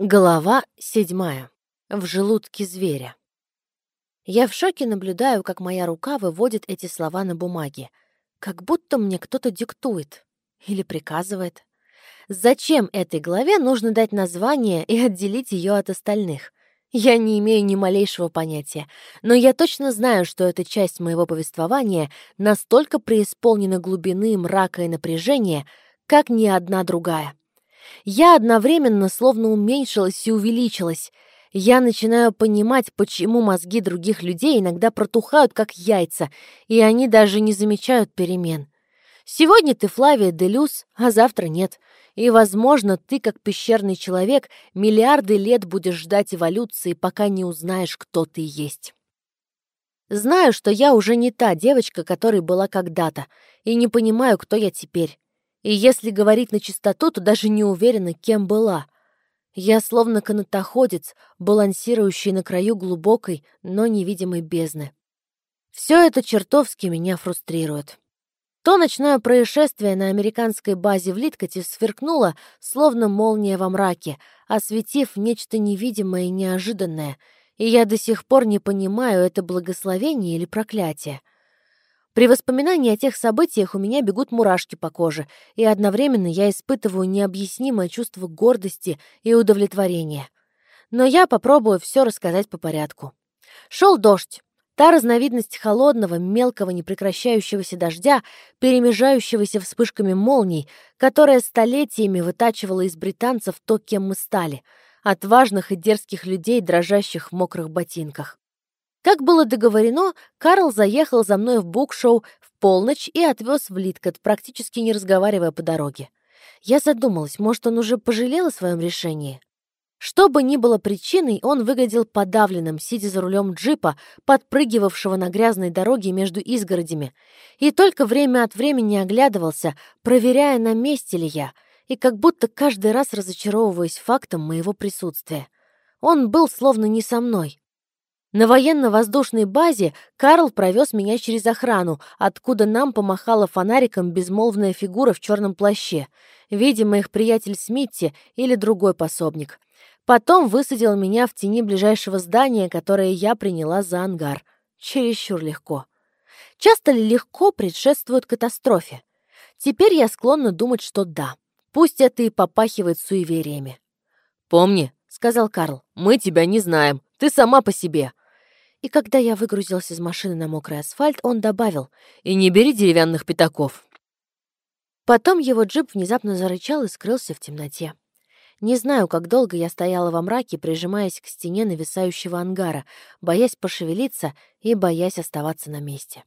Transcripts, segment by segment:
Глава седьмая. В желудке зверя. Я в шоке наблюдаю, как моя рука выводит эти слова на бумаге. Как будто мне кто-то диктует. Или приказывает. Зачем этой главе нужно дать название и отделить ее от остальных? Я не имею ни малейшего понятия, но я точно знаю, что эта часть моего повествования настолько преисполнена глубины, мрака и напряжения, как ни одна другая. Я одновременно словно уменьшилась и увеличилась. Я начинаю понимать, почему мозги других людей иногда протухают, как яйца, и они даже не замечают перемен. Сегодня ты Флавия Делюс, а завтра нет. И, возможно, ты, как пещерный человек, миллиарды лет будешь ждать эволюции, пока не узнаешь, кто ты есть. Знаю, что я уже не та девочка, которой была когда-то, и не понимаю, кто я теперь. И если говорить на чистоту, то даже не уверена, кем была. Я словно канатоходец, балансирующий на краю глубокой, но невидимой бездны. Все это чертовски меня фрустрирует. То ночное происшествие на американской базе в Литкоте сверкнуло, словно молния во мраке, осветив нечто невидимое и неожиданное, и я до сих пор не понимаю, это благословение или проклятие. При воспоминании о тех событиях у меня бегут мурашки по коже, и одновременно я испытываю необъяснимое чувство гордости и удовлетворения. Но я попробую все рассказать по порядку. Шел дождь. Та разновидность холодного, мелкого, непрекращающегося дождя, перемежающегося вспышками молний, которая столетиями вытачивала из британцев то, кем мы стали, отважных и дерзких людей, дрожащих в мокрых ботинках. Как было договорено, Карл заехал за мной в букшоу в полночь и отвез в Литкот, практически не разговаривая по дороге. Я задумалась, может, он уже пожалел о своем решении? Что бы ни было причиной, он выглядел подавленным, сидя за рулем джипа, подпрыгивавшего на грязной дороге между изгородями, и только время от времени оглядывался, проверяя, на месте ли я, и как будто каждый раз разочаровываясь фактом моего присутствия. Он был словно не со мной. На военно-воздушной базе Карл провез меня через охрану, откуда нам помахала фонариком безмолвная фигура в черном плаще, видимо, их приятель Смитти или другой пособник. Потом высадил меня в тени ближайшего здания, которое я приняла за ангар. Чересчур легко. Часто ли легко предшествует катастрофе? Теперь я склонна думать, что да. Пусть это и попахивает суевериями. «Помни», — сказал Карл, — «мы тебя не знаем. Ты сама по себе». И когда я выгрузился из машины на мокрый асфальт, он добавил «И не бери деревянных пятаков». Потом его джип внезапно зарычал и скрылся в темноте. Не знаю, как долго я стояла во мраке, прижимаясь к стене нависающего ангара, боясь пошевелиться и боясь оставаться на месте.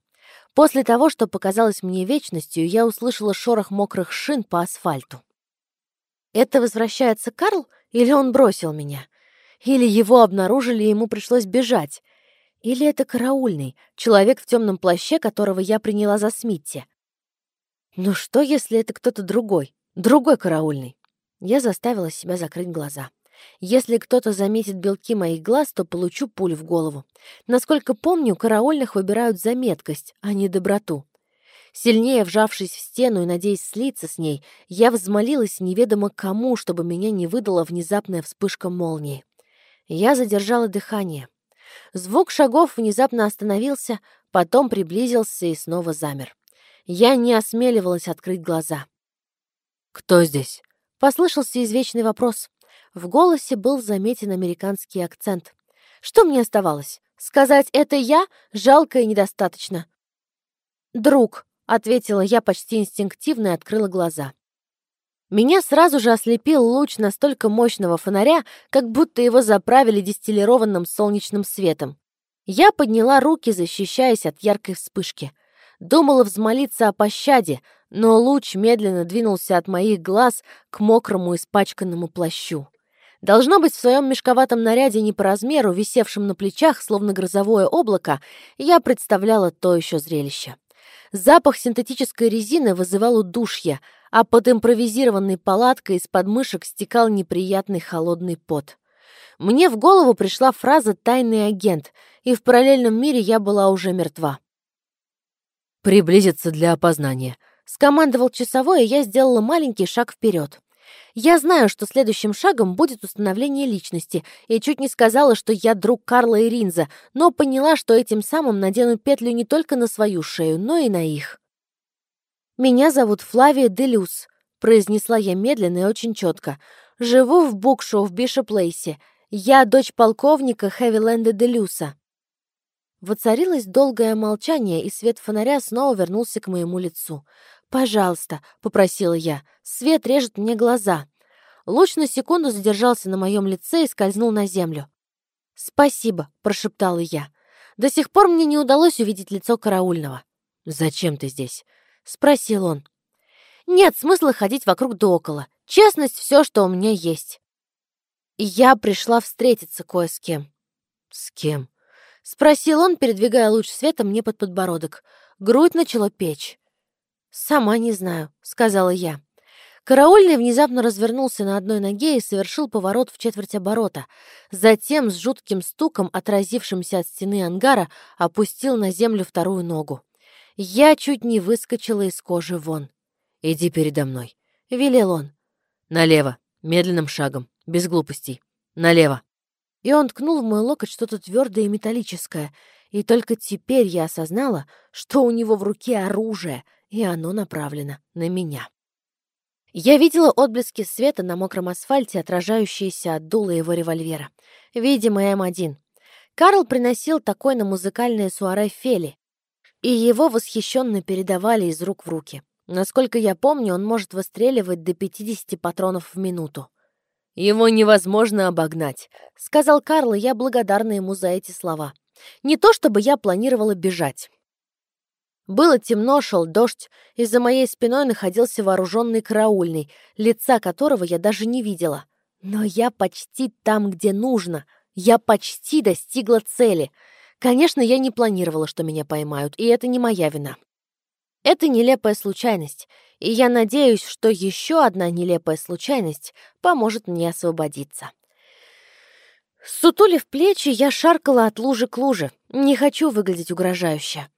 После того, что показалось мне вечностью, я услышала шорох мокрых шин по асфальту. Это возвращается Карл или он бросил меня? Или его обнаружили, и ему пришлось бежать? Или это караульный, человек в темном плаще, которого я приняла за Смитти? Ну что, если это кто-то другой? Другой караульный? Я заставила себя закрыть глаза. Если кто-то заметит белки моих глаз, то получу пулю в голову. Насколько помню, караульных выбирают за меткость, а не доброту. Сильнее вжавшись в стену и надеясь слиться с ней, я взмолилась неведомо кому, чтобы меня не выдала внезапная вспышка молнии. Я задержала дыхание. Звук шагов внезапно остановился, потом приблизился и снова замер. Я не осмеливалась открыть глаза. «Кто здесь?» — послышался извечный вопрос. В голосе был заметен американский акцент. Что мне оставалось? Сказать «это я» жалко и недостаточно. «Друг», — ответила я почти инстинктивно и открыла глаза. Меня сразу же ослепил луч настолько мощного фонаря, как будто его заправили дистиллированным солнечным светом. Я подняла руки, защищаясь от яркой вспышки. Думала взмолиться о пощаде, но луч медленно двинулся от моих глаз к мокрому испачканному плащу. Должно быть, в своем мешковатом наряде не по размеру, висевшем на плечах, словно грозовое облако, я представляла то еще зрелище. Запах синтетической резины вызывал удушье, а под импровизированной палаткой из подмышек стекал неприятный холодный пот. Мне в голову пришла фраза «тайный агент», и в параллельном мире я была уже мертва. «Приблизиться для опознания», — скомандовал часовой, и я сделала маленький шаг вперед. Я знаю, что следующим шагом будет установление личности, и чуть не сказала, что я друг Карла и Ринза, но поняла, что этим самым надену петлю не только на свою шею, но и на их. «Меня зовут Флавия Делюс», — произнесла я медленно и очень четко. «Живу в Букшоу в Бишоплейсе. Я дочь полковника Хэвиленда Делюса». Воцарилось долгое молчание, и свет фонаря снова вернулся к моему лицу. «Пожалуйста», — попросила я, — «свет режет мне глаза». Луч на секунду задержался на моем лице и скользнул на землю. «Спасибо», — прошептала я. До сих пор мне не удалось увидеть лицо караульного. «Зачем ты здесь?» — спросил он. «Нет смысла ходить вокруг да около. Честность — все, что у меня есть». Я пришла встретиться кое с кем. «С кем?» — спросил он, передвигая луч света мне под подбородок. Грудь начала печь. «Сама не знаю», — сказала я. Караульный внезапно развернулся на одной ноге и совершил поворот в четверть оборота. Затем, с жутким стуком, отразившимся от стены ангара, опустил на землю вторую ногу. Я чуть не выскочила из кожи вон. «Иди передо мной», — велел он. «Налево, медленным шагом, без глупостей. Налево». И он ткнул в мой локоть что-то твердое и металлическое, и только теперь я осознала, что у него в руке оружие, и оно направлено на меня. Я видела отблески света на мокром асфальте, отражающиеся от дула его револьвера. Видимо, М1. Карл приносил такой на музыкальное суаре Фели, и его восхищенно передавали из рук в руки. Насколько я помню, он может выстреливать до 50 патронов в минуту. «Его невозможно обогнать», — сказал Карл, и я благодарна ему за эти слова. Не то чтобы я планировала бежать. Было темно, шел дождь, и за моей спиной находился вооруженный караульный, лица которого я даже не видела. Но я почти там, где нужно. Я почти достигла цели. Конечно, я не планировала, что меня поймают, и это не моя вина. Это нелепая случайность, и я надеюсь, что еще одна нелепая случайность поможет мне освободиться. Сутулив плечи, я шаркала от лужи к луже. Не хочу выглядеть угрожающе.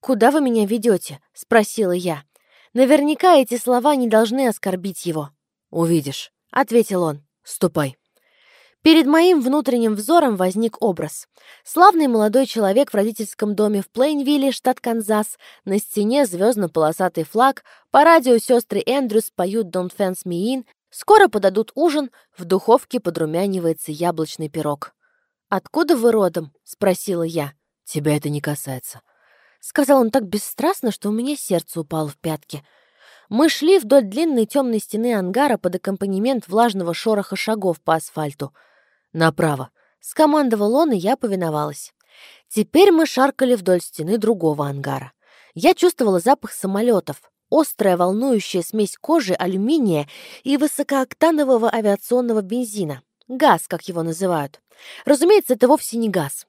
«Куда вы меня ведете?» — спросила я. Наверняка эти слова не должны оскорбить его. «Увидишь», — ответил он. «Ступай». Перед моим внутренним взором возник образ. Славный молодой человек в родительском доме в Плейнвилле, штат Канзас. На стене звездно-полосатый флаг. По радио сестры Эндрюс поют «Don't Fence Me In». Скоро подадут ужин. В духовке подрумянивается яблочный пирог. «Откуда вы родом?» — спросила я. «Тебя это не касается». Сказал он так бесстрастно, что у меня сердце упало в пятки. Мы шли вдоль длинной темной стены ангара под аккомпанемент влажного шороха шагов по асфальту — «Направо!» — скомандовал он, и я повиновалась. Теперь мы шаркали вдоль стены другого ангара. Я чувствовала запах самолетов, острая волнующая смесь кожи, алюминия и высокооктанового авиационного бензина. Газ, как его называют. Разумеется, это вовсе не газ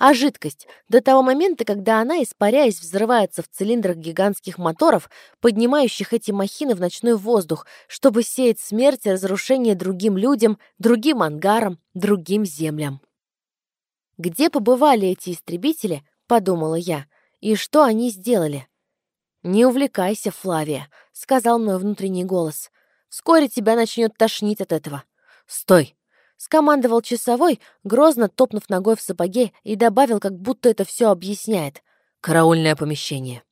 а жидкость до того момента, когда она, испаряясь, взрывается в цилиндрах гигантских моторов, поднимающих эти махины в ночной воздух, чтобы сеять смерть и разрушение другим людям, другим ангарам, другим землям. «Где побывали эти истребители?» — подумала я. «И что они сделали?» «Не увлекайся, Флавия», — сказал мой внутренний голос. «Вскоре тебя начнет тошнить от этого». «Стой!» Скомандовал часовой, грозно топнув ногой в сапоге, и добавил, как будто это все объясняет. «Караульное помещение».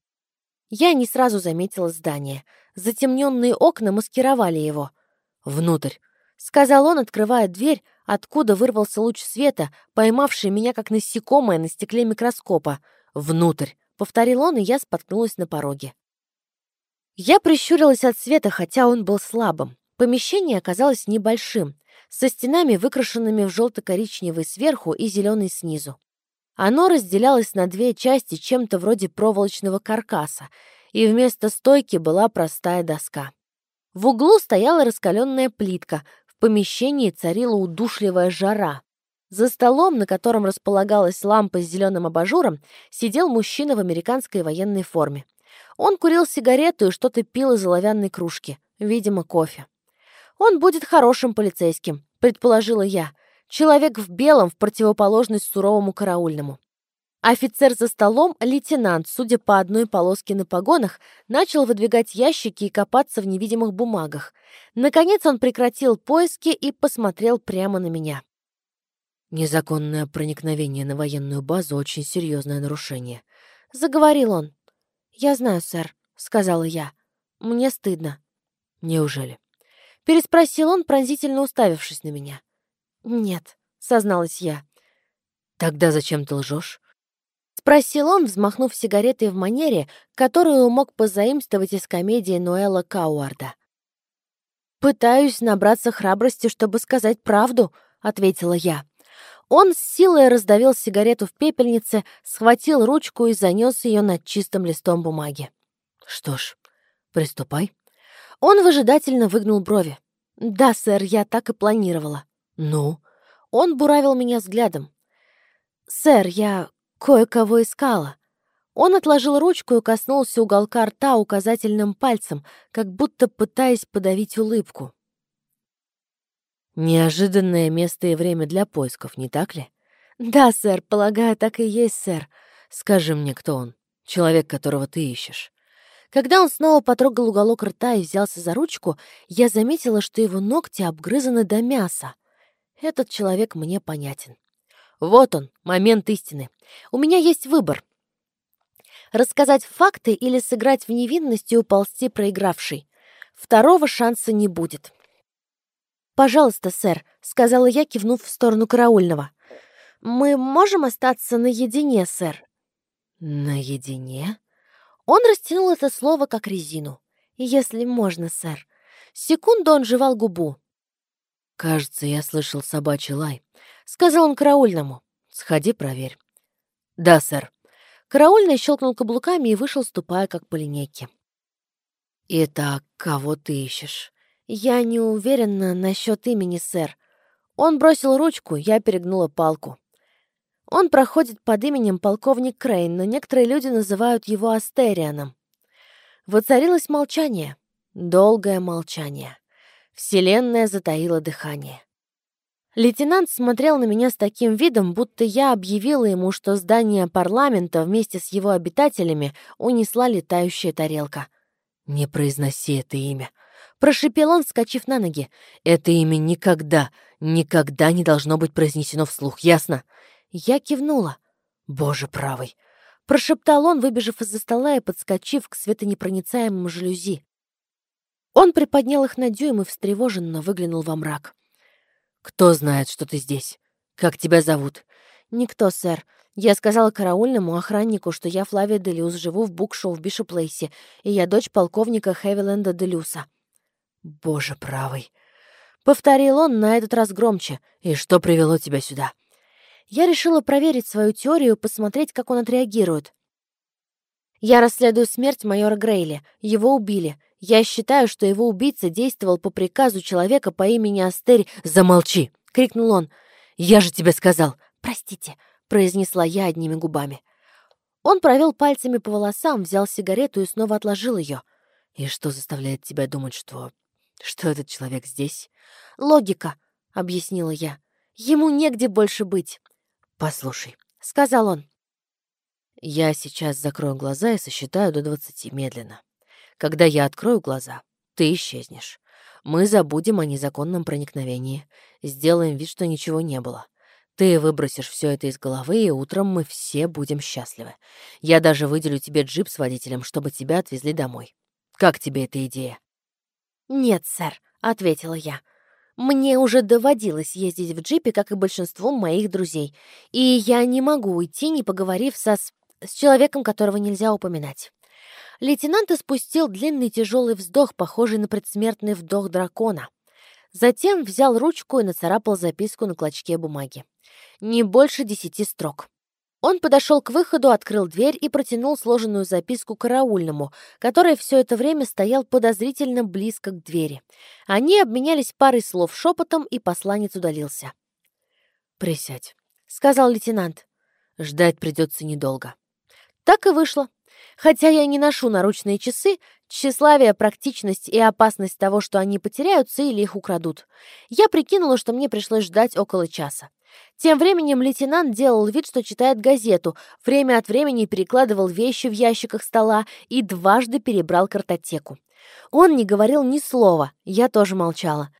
Я не сразу заметила здание. Затемненные окна маскировали его. «Внутрь», — сказал он, открывая дверь, откуда вырвался луч света, поймавший меня как насекомое на стекле микроскопа. «Внутрь», — повторил он, и я споткнулась на пороге. Я прищурилась от света, хотя он был слабым. Помещение оказалось небольшим, со стенами, выкрашенными в желто-коричневый сверху и зеленый снизу. Оно разделялось на две части чем-то вроде проволочного каркаса, и вместо стойки была простая доска. В углу стояла раскаленная плитка, в помещении царила удушливая жара. За столом, на котором располагалась лампа с зеленым абажуром, сидел мужчина в американской военной форме. Он курил сигарету и что-то пил из оловянной кружки, видимо, кофе. Он будет хорошим полицейским, предположила я. Человек в белом в противоположность суровому караульному. Офицер за столом, лейтенант, судя по одной полоске на погонах, начал выдвигать ящики и копаться в невидимых бумагах. Наконец он прекратил поиски и посмотрел прямо на меня. «Незаконное проникновение на военную базу — очень серьезное нарушение», — заговорил он. «Я знаю, сэр», — сказала я. «Мне стыдно». «Неужели?» — переспросил он, пронзительно уставившись на меня. «Нет», — созналась я. «Тогда зачем ты лжешь?» Спросил он, взмахнув сигаретой в манере, которую мог позаимствовать из комедии Ноэла Кауарда. «Пытаюсь набраться храбрости, чтобы сказать правду», — ответила я. Он с силой раздавил сигарету в пепельнице, схватил ручку и занес ее над чистым листом бумаги. «Что ж, приступай». Он выжидательно выгнул брови. «Да, сэр, я так и планировала». «Ну?» Он буравил меня взглядом. «Сэр, я кое-кого искала». Он отложил ручку и коснулся уголка рта указательным пальцем, как будто пытаясь подавить улыбку. Неожиданное место и время для поисков, не так ли? Да, сэр, полагаю, так и есть, сэр. Скажи мне, кто он? Человек, которого ты ищешь. Когда он снова потрогал уголок рта и взялся за ручку, я заметила, что его ногти обгрызаны до мяса. Этот человек мне понятен. Вот он, момент истины. У меня есть выбор. Рассказать факты или сыграть в невинность и уползти проигравший. Второго шанса не будет. «Пожалуйста, сэр», — сказала я, кивнув в сторону караульного. «Мы можем остаться наедине, сэр?» «Наедине?» Он растянул это слово как резину. «Если можно, сэр». Секунду он жевал губу. «Кажется, я слышал собачий лай», — сказал он караульному. «Сходи, проверь». «Да, сэр». Караульный щелкнул каблуками и вышел, ступая как по линейке. «Итак, кого ты ищешь?» «Я не уверена насчет имени, сэр. Он бросил ручку, я перегнула палку. Он проходит под именем полковник Крейн, но некоторые люди называют его Астерианом. Воцарилось молчание. Долгое молчание. Вселенная затаила дыхание. Лейтенант смотрел на меня с таким видом, будто я объявила ему, что здание парламента вместе с его обитателями унесла летающая тарелка. «Не произноси это имя», Прошипел он, вскочив на ноги. «Это имя никогда, никогда не должно быть произнесено вслух, ясно?» Я кивнула. «Боже правый!» Прошептал он, выбежав из-за стола и подскочив к светонепроницаемым жалюзи. Он приподнял их на дюйм и встревоженно выглянул во мрак. «Кто знает, что ты здесь? Как тебя зовут?» «Никто, сэр. Я сказала караульному охраннику, что я Флавия Делюс, живу в букшоу в Бишоплейсе, и я дочь полковника Хевиленда Делюса». «Боже правый!» Повторил он на этот раз громче. «И что привело тебя сюда?» Я решила проверить свою теорию, посмотреть, как он отреагирует. Я расследую смерть майора Грейли. Его убили. Я считаю, что его убийца действовал по приказу человека по имени Астери. «Замолчи!» — крикнул он. «Я же тебе сказал!» «Простите!» — произнесла я одними губами. Он провел пальцами по волосам, взял сигарету и снова отложил ее. «И что заставляет тебя думать, что что этот человек здесь? Логика, объяснила я. Ему негде больше быть. Послушай, сказал он. Я сейчас закрою глаза и сосчитаю до двадцати медленно. Когда я открою глаза, ты исчезнешь. Мы забудем о незаконном проникновении, сделаем вид, что ничего не было. Ты выбросишь все это из головы, и утром мы все будем счастливы. Я даже выделю тебе джип с водителем, чтобы тебя отвезли домой. Как тебе эта идея? «Нет, сэр», — ответила я. «Мне уже доводилось ездить в джипе, как и большинству моих друзей, и я не могу уйти, не поговорив со... с человеком, которого нельзя упоминать». Лейтенант испустил длинный тяжелый вздох, похожий на предсмертный вдох дракона. Затем взял ручку и нацарапал записку на клочке бумаги. Не больше десяти строк. Он подошел к выходу, открыл дверь и протянул сложенную записку караульному, который все это время стоял подозрительно близко к двери. Они обменялись парой слов шепотом, и посланец удалился. «Присядь», — сказал лейтенант. «Ждать придется недолго». Так и вышло. Хотя я не ношу наручные часы, Тщеславие, практичность и опасность того, что они потеряются или их украдут. Я прикинула, что мне пришлось ждать около часа. Тем временем лейтенант делал вид, что читает газету, время от времени перекладывал вещи в ящиках стола и дважды перебрал картотеку. Он не говорил ни слова, я тоже молчала.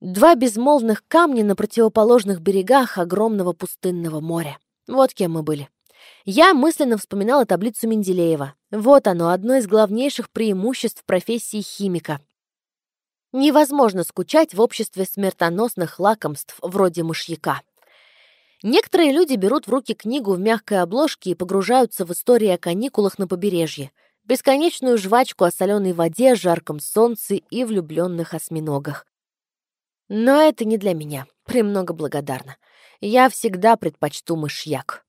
Два безмолвных камня на противоположных берегах огромного пустынного моря. Вот кем мы были. Я мысленно вспоминала таблицу Менделеева. Вот оно, одно из главнейших преимуществ профессии химика. Невозможно скучать в обществе смертоносных лакомств вроде мышьяка. Некоторые люди берут в руки книгу в мягкой обложке и погружаются в истории о каникулах на побережье, бесконечную жвачку о соленой воде, жарком солнце и влюбленных осьминогах. Но это не для меня, премного благодарна. Я всегда предпочту мышьяк.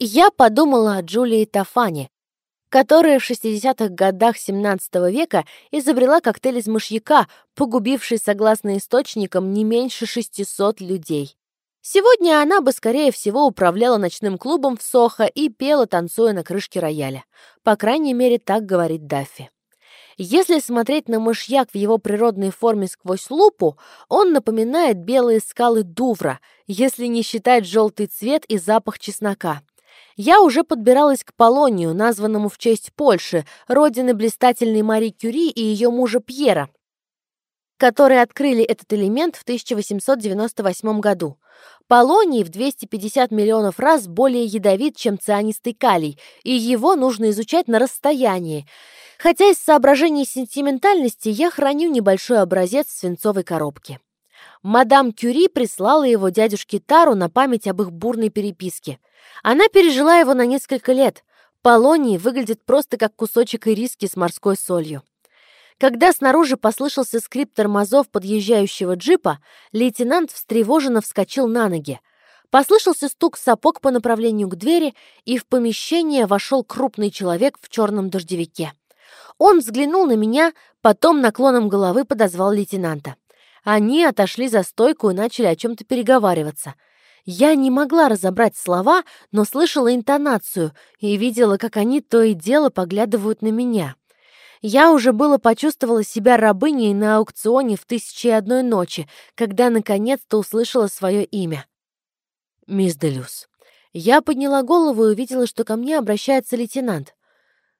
Я подумала о Джулии Тафане, которая в 60-х годах 17 века изобрела коктейль из мышьяка, погубивший, согласно источникам, не меньше 600 людей. Сегодня она бы, скорее всего, управляла ночным клубом в Сохо и пела, танцуя на крышке рояля. По крайней мере, так говорит Даффи. Если смотреть на мышьяк в его природной форме сквозь лупу, он напоминает белые скалы Дувра, если не считать желтый цвет и запах чеснока. Я уже подбиралась к Полонию, названному в честь Польши, родины блистательной Мари Кюри и ее мужа Пьера, которые открыли этот элемент в 1898 году. Полоний в 250 миллионов раз более ядовит, чем цианистый калий, и его нужно изучать на расстоянии. Хотя из соображений сентиментальности я храню небольшой образец в свинцовой коробке. Мадам Кюри прислала его дядюшке Тару на память об их бурной переписке. Она пережила его на несколько лет. Полоний выглядит просто как кусочек ириски с морской солью. Когда снаружи послышался скрип тормозов подъезжающего джипа, лейтенант встревоженно вскочил на ноги. Послышался стук сапог по направлению к двери, и в помещение вошел крупный человек в черном дождевике. Он взглянул на меня, потом наклоном головы подозвал лейтенанта. Они отошли за стойку и начали о чем-то переговариваться. Я не могла разобрать слова, но слышала интонацию и видела, как они то и дело поглядывают на меня. Я уже было почувствовала себя рабыней на аукционе в «Тысячи и одной ночи», когда наконец-то услышала свое имя. «Мисс Делюс». Я подняла голову и увидела, что ко мне обращается лейтенант.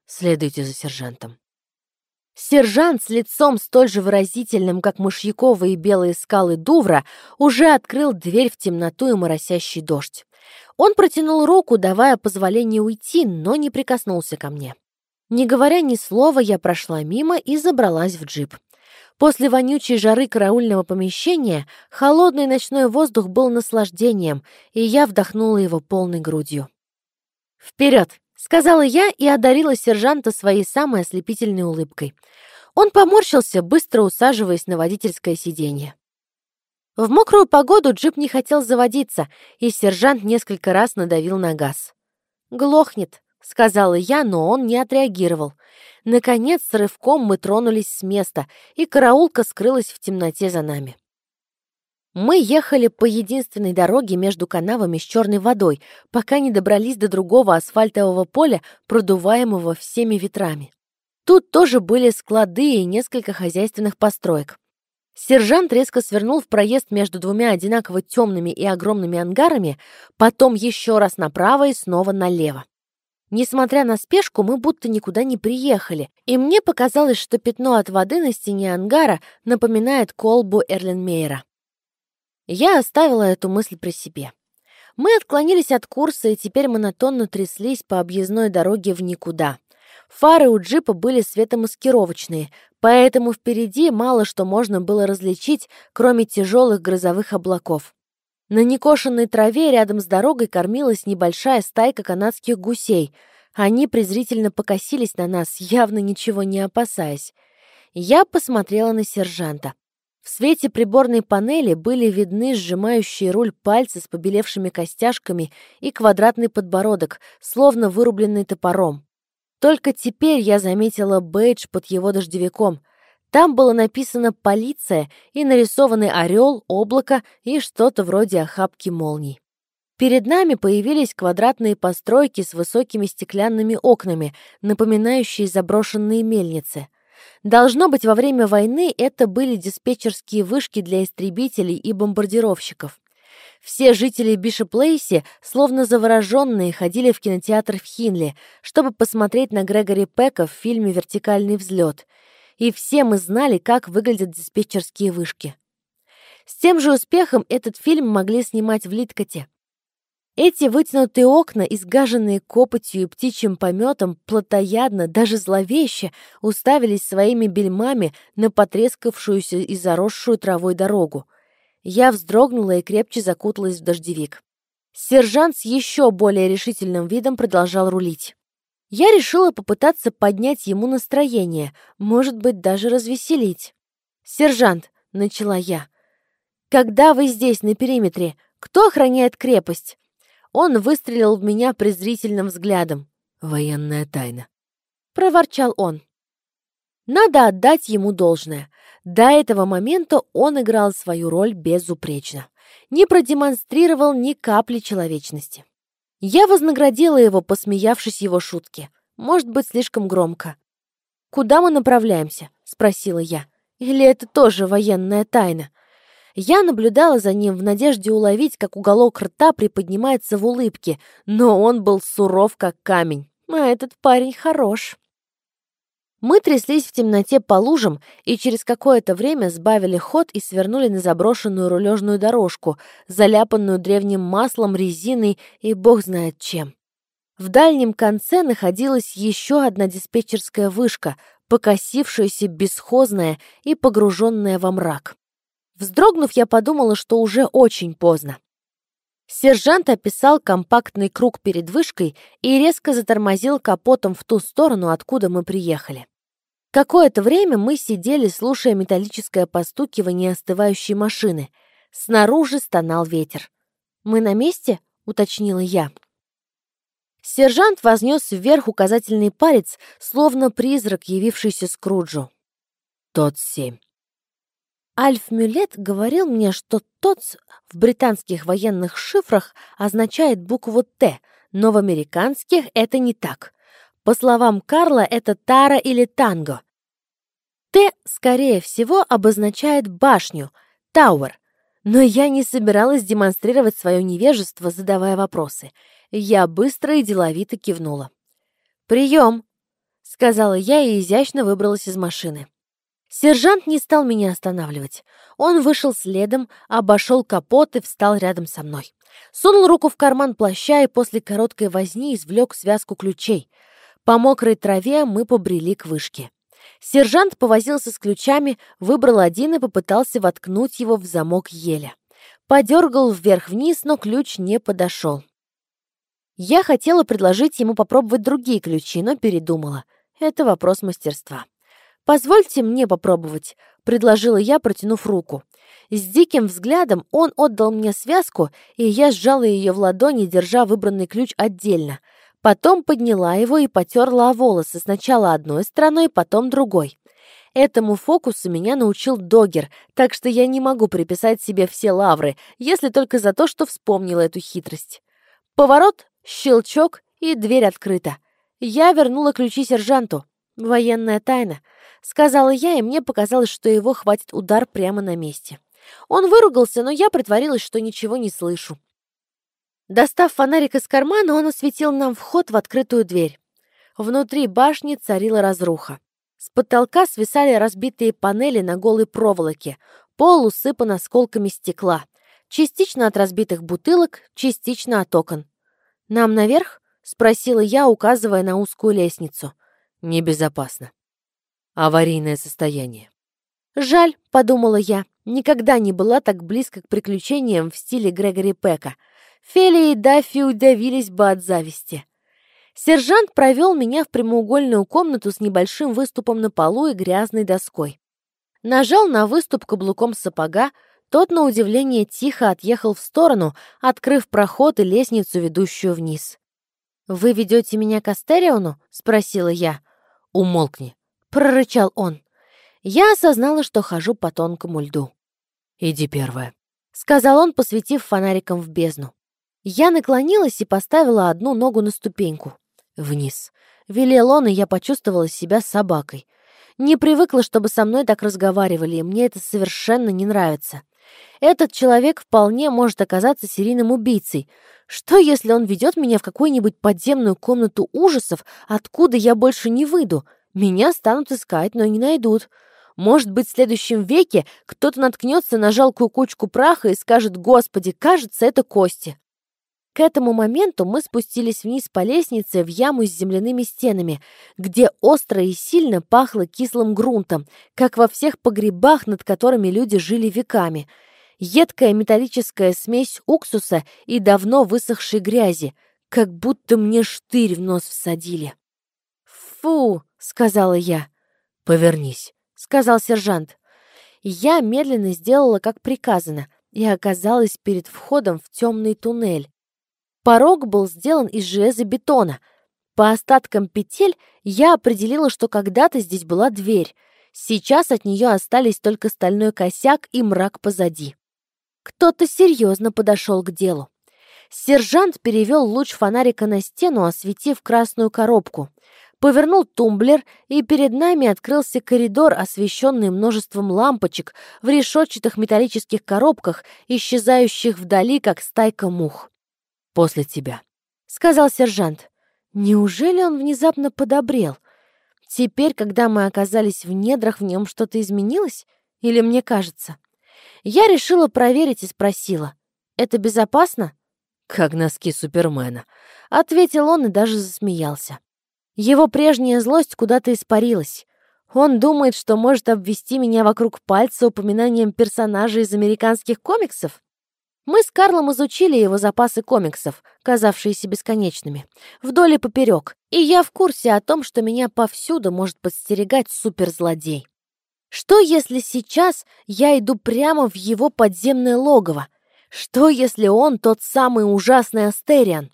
«Следуйте за сержантом». Сержант с лицом столь же выразительным, как мышьяковые белые скалы Дувра, уже открыл дверь в темноту и моросящий дождь. Он протянул руку, давая позволение уйти, но не прикоснулся ко мне. Не говоря ни слова, я прошла мимо и забралась в джип. После вонючей жары караульного помещения холодный ночной воздух был наслаждением, и я вдохнула его полной грудью. «Вперед!» Сказала я и одарила сержанта своей самой ослепительной улыбкой. Он поморщился, быстро усаживаясь на водительское сиденье. В мокрую погоду джип не хотел заводиться, и сержант несколько раз надавил на газ. «Глохнет», — сказала я, но он не отреагировал. Наконец, с рывком мы тронулись с места, и караулка скрылась в темноте за нами. Мы ехали по единственной дороге между канавами с черной водой, пока не добрались до другого асфальтового поля, продуваемого всеми ветрами. Тут тоже были склады и несколько хозяйственных построек. Сержант резко свернул в проезд между двумя одинаково темными и огромными ангарами, потом еще раз направо и снова налево. Несмотря на спешку, мы будто никуда не приехали, и мне показалось, что пятно от воды на стене ангара напоминает колбу Эрленмейера. Я оставила эту мысль при себе. Мы отклонились от курса и теперь монотонно тряслись по объездной дороге в никуда. Фары у джипа были светомаскировочные, поэтому впереди мало что можно было различить, кроме тяжелых грозовых облаков. На некошенной траве рядом с дорогой кормилась небольшая стайка канадских гусей. Они презрительно покосились на нас, явно ничего не опасаясь. Я посмотрела на сержанта. В свете приборной панели были видны сжимающие руль пальцы с побелевшими костяшками и квадратный подбородок, словно вырубленный топором. Только теперь я заметила бейдж под его дождевиком. Там было написано «Полиция» и нарисованы орел, облако и что-то вроде охапки молний. Перед нами появились квадратные постройки с высокими стеклянными окнами, напоминающие заброшенные мельницы. Должно быть, во время войны это были диспетчерские вышки для истребителей и бомбардировщиков. Все жители Бишоп-Лейси, словно завороженные, ходили в кинотеатр в Хинли, чтобы посмотреть на Грегори Пека в фильме «Вертикальный взлет». И все мы знали, как выглядят диспетчерские вышки. С тем же успехом этот фильм могли снимать в Литкоте. Эти вытянутые окна, изгаженные копотью и птичьим пометом, плотоядно, даже зловеще, уставились своими бельмами на потрескавшуюся и заросшую травой дорогу. Я вздрогнула и крепче закуталась в дождевик. Сержант с еще более решительным видом продолжал рулить. Я решила попытаться поднять ему настроение, может быть, даже развеселить. «Сержант», — начала я, — «когда вы здесь, на периметре, кто охраняет крепость?» Он выстрелил в меня презрительным взглядом. «Военная тайна», — проворчал он. Надо отдать ему должное. До этого момента он играл свою роль безупречно. Не продемонстрировал ни капли человечности. Я вознаградила его, посмеявшись его шутке. Может быть, слишком громко. «Куда мы направляемся?» — спросила я. «Или это тоже военная тайна?» Я наблюдала за ним в надежде уловить, как уголок рта приподнимается в улыбке, но он был суров, как камень. А этот парень хорош. Мы тряслись в темноте по лужам и через какое-то время сбавили ход и свернули на заброшенную рулежную дорожку, заляпанную древним маслом, резиной и бог знает чем. В дальнем конце находилась еще одна диспетчерская вышка, покосившаяся, бесхозная и погруженная во мрак. Вздрогнув, я подумала, что уже очень поздно. Сержант описал компактный круг перед вышкой и резко затормозил капотом в ту сторону, откуда мы приехали. Какое-то время мы сидели, слушая металлическое постукивание остывающей машины. Снаружи стонал ветер. «Мы на месте?» — уточнила я. Сержант вознес вверх указательный палец, словно призрак, явившийся Скруджу. «Тот семь». Альф Мюлет говорил мне, что «ТОЦ» в британских военных шифрах означает букву «Т», но в американских это не так. По словам Карла, это тара или танго. Т, скорее всего, обозначает башню, тауэр. Но я не собиралась демонстрировать свое невежество, задавая вопросы. Я быстро и деловито кивнула. «Прием!» — сказала я и изящно выбралась из машины. Сержант не стал меня останавливать. Он вышел следом, обошел капот и встал рядом со мной. Сунул руку в карман плаща и после короткой возни извлек связку ключей — по мокрой траве мы побрели к вышке. Сержант повозился с ключами, выбрал один и попытался воткнуть его в замок еля. Подергал вверх-вниз, но ключ не подошел. Я хотела предложить ему попробовать другие ключи, но передумала. Это вопрос мастерства. «Позвольте мне попробовать», — предложила я, протянув руку. С диким взглядом он отдал мне связку, и я сжала ее в ладони, держа выбранный ключ отдельно — Потом подняла его и потерла о волосы сначала одной стороной, потом другой. Этому фокусу меня научил Догер, так что я не могу приписать себе все лавры, если только за то, что вспомнила эту хитрость. Поворот, щелчок, и дверь открыта. Я вернула ключи сержанту. Военная тайна. Сказала я, и мне показалось, что его хватит удар прямо на месте. Он выругался, но я притворилась, что ничего не слышу. Достав фонарик из кармана, он осветил нам вход в открытую дверь. Внутри башни царила разруха. С потолка свисали разбитые панели на голой проволоке, пол усыпан осколками стекла, частично от разбитых бутылок, частично от окон. «Нам наверх?» — спросила я, указывая на узкую лестницу. «Небезопасно. Аварийное состояние». «Жаль», — подумала я, — никогда не была так близко к приключениям в стиле Грегори Пека — Фелия и Даффи удавились бы от зависти. Сержант провел меня в прямоугольную комнату с небольшим выступом на полу и грязной доской. Нажал на выступ каблуком сапога, тот, на удивление, тихо отъехал в сторону, открыв проход и лестницу, ведущую вниз. «Вы ведете меня к Астериону?» — спросила я. «Умолкни», — прорычал он. Я осознала, что хожу по тонкому льду. «Иди первая», — сказал он, посветив фонариком в бездну. Я наклонилась и поставила одну ногу на ступеньку. Вниз. Велел он, и я почувствовала себя собакой. Не привыкла, чтобы со мной так разговаривали, и мне это совершенно не нравится. Этот человек вполне может оказаться серийным убийцей. Что, если он ведет меня в какую-нибудь подземную комнату ужасов, откуда я больше не выйду? Меня станут искать, но не найдут. Может быть, в следующем веке кто-то наткнется на жалкую кучку праха и скажет «Господи, кажется, это кости». К этому моменту мы спустились вниз по лестнице в яму с земляными стенами, где остро и сильно пахло кислым грунтом, как во всех погребах, над которыми люди жили веками. Едкая металлическая смесь уксуса и давно высохшей грязи, как будто мне штырь в нос всадили. «Фу!» — сказала я. «Повернись», — сказал сержант. Я медленно сделала, как приказано, и оказалась перед входом в темный туннель. Порог был сделан из железобетона. По остаткам петель я определила, что когда-то здесь была дверь. Сейчас от нее остались только стальной косяк и мрак позади. Кто-то серьезно подошел к делу. Сержант перевел луч фонарика на стену, осветив красную коробку. Повернул тумблер, и перед нами открылся коридор, освещенный множеством лампочек в решетчатых металлических коробках, исчезающих вдали, как стайка мух после тебя», — сказал сержант. Неужели он внезапно подобрел? Теперь, когда мы оказались в недрах, в нем что-то изменилось? Или мне кажется? Я решила проверить и спросила. «Это безопасно?» «Как носки Супермена», — ответил он и даже засмеялся. Его прежняя злость куда-то испарилась. Он думает, что может обвести меня вокруг пальца упоминанием персонажей из американских комиксов? Мы с Карлом изучили его запасы комиксов, казавшиеся бесконечными, вдоль и поперек, и я в курсе о том, что меня повсюду может подстерегать суперзлодей. Что, если сейчас я иду прямо в его подземное логово? Что, если он тот самый ужасный Астериан?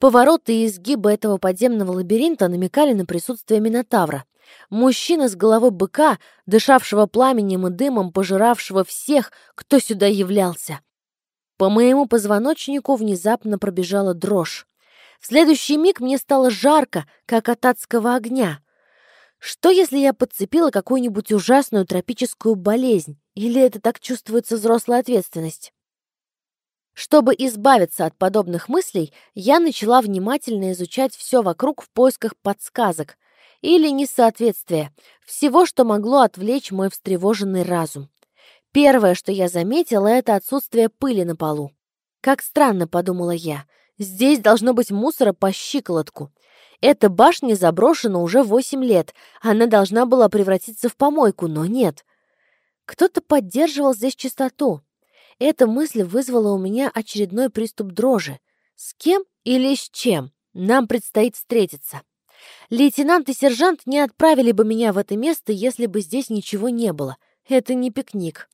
Повороты и изгибы этого подземного лабиринта намекали на присутствие Минотавра. Мужчина с головой быка, дышавшего пламенем и дымом, пожиравшего всех, кто сюда являлся. По моему позвоночнику внезапно пробежала дрожь. В следующий миг мне стало жарко, как от адского огня. Что, если я подцепила какую-нибудь ужасную тропическую болезнь? Или это так чувствуется взрослая ответственность? Чтобы избавиться от подобных мыслей, я начала внимательно изучать все вокруг в поисках подсказок или несоответствия, всего, что могло отвлечь мой встревоженный разум. Первое, что я заметила, это отсутствие пыли на полу. Как странно, подумала я. Здесь должно быть мусора по щиколотку. Эта башня заброшена уже восемь лет. Она должна была превратиться в помойку, но нет. Кто-то поддерживал здесь чистоту. Эта мысль вызвала у меня очередной приступ дрожи. С кем или с чем нам предстоит встретиться? Лейтенант и сержант не отправили бы меня в это место, если бы здесь ничего не было. Это не пикник.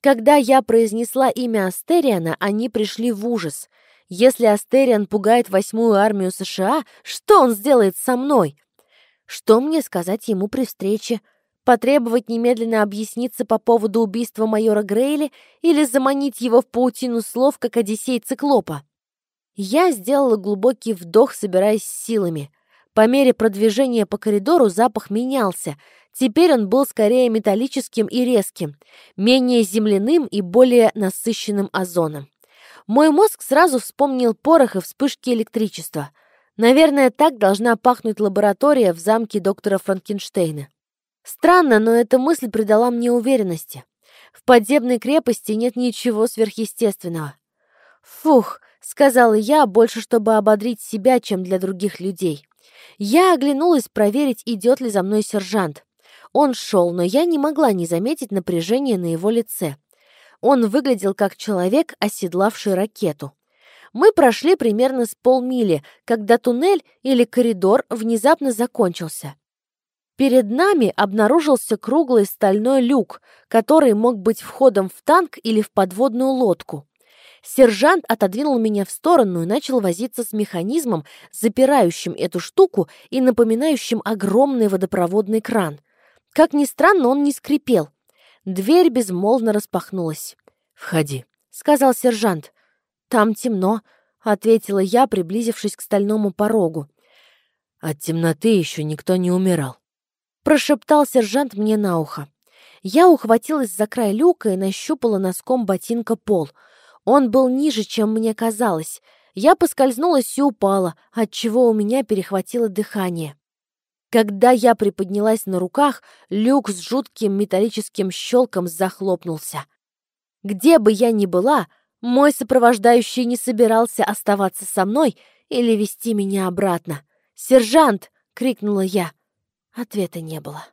Когда я произнесла имя Астериана, они пришли в ужас. Если Астериан пугает восьмую армию США, что он сделает со мной? Что мне сказать ему при встрече? Потребовать немедленно объясниться по поводу убийства майора Грейли или заманить его в паутину слов, как Одиссей Циклопа? Я сделала глубокий вдох, собираясь силами. По мере продвижения по коридору запах менялся. Теперь он был скорее металлическим и резким, менее земляным и более насыщенным озоном. Мой мозг сразу вспомнил порох и вспышки электричества. Наверное, так должна пахнуть лаборатория в замке доктора Франкенштейна. Странно, но эта мысль придала мне уверенности. В подземной крепости нет ничего сверхъестественного. «Фух», — сказала я, больше чтобы ободрить себя, чем для других людей. Я оглянулась проверить, идет ли за мной сержант. Он шел, но я не могла не заметить напряжение на его лице. Он выглядел как человек, оседлавший ракету. Мы прошли примерно с полмили, когда туннель или коридор внезапно закончился. Перед нами обнаружился круглый стальной люк, который мог быть входом в танк или в подводную лодку. Сержант отодвинул меня в сторону и начал возиться с механизмом, запирающим эту штуку и напоминающим огромный водопроводный кран. Как ни странно, он не скрипел. Дверь безмолвно распахнулась. «Входи», — сказал сержант. «Там темно. ответила я, приблизившись к стальному порогу. От темноты еще никто не умирал. Прошептал сержант мне на ухо. Я ухватилась за край люка и нащупала носком ботинка пол. Он был ниже, чем мне казалось. Я поскользнулась и упала, отчего у меня перехватило дыхание. Когда я приподнялась на руках, люк с жутким металлическим щелком захлопнулся. Где бы я ни была, мой сопровождающий не собирался оставаться со мной или вести меня обратно. «Сержант!» — крикнула я. Ответа не было.